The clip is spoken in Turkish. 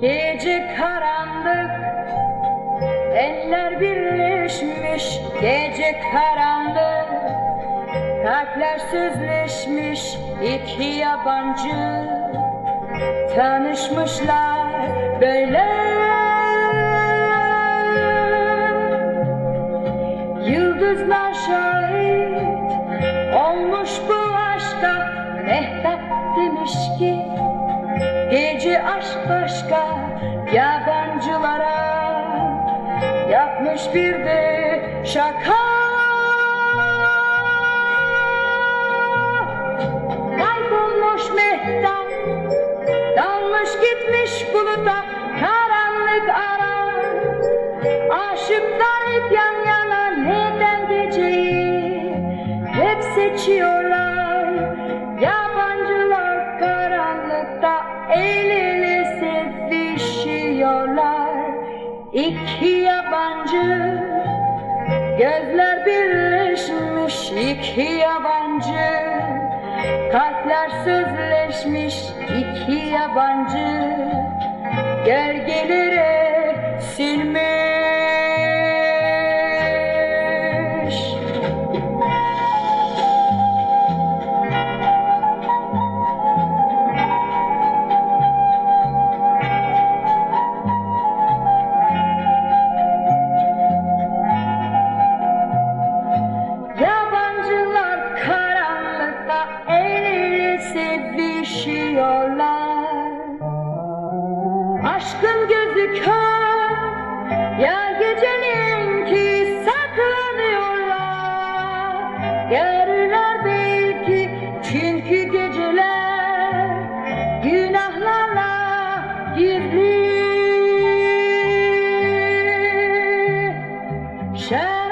Gece karanlık Eller birleşmiş. Gece karanlık Kalpler sözleşmiş. İki yabancı Tanışmışlar böyle. Yıldızlar şahit Olmuş bu aşka. Mehtap demiş ki Gece aşk başka yabancılara Yapmış bir de şaka gitmiş buluta Karanlık ara. Aşıklar hep yan yana Neden geceyi Hep seçiyorlar? Yabancılar karanlıkta El ele sevişiyorlar. İki yabancı Gözler birleşmiş. İki yabancı Kalpler sözleşmiş. İki yabancı Gölgelere silmiş. Yabancılar karanlıkta el ele sevişiyorlar Aşkın gözü kör. Ya gecenin ki saklanıyorlar. Görürler belki çünkü geceler. Günahlarla gizli. Şer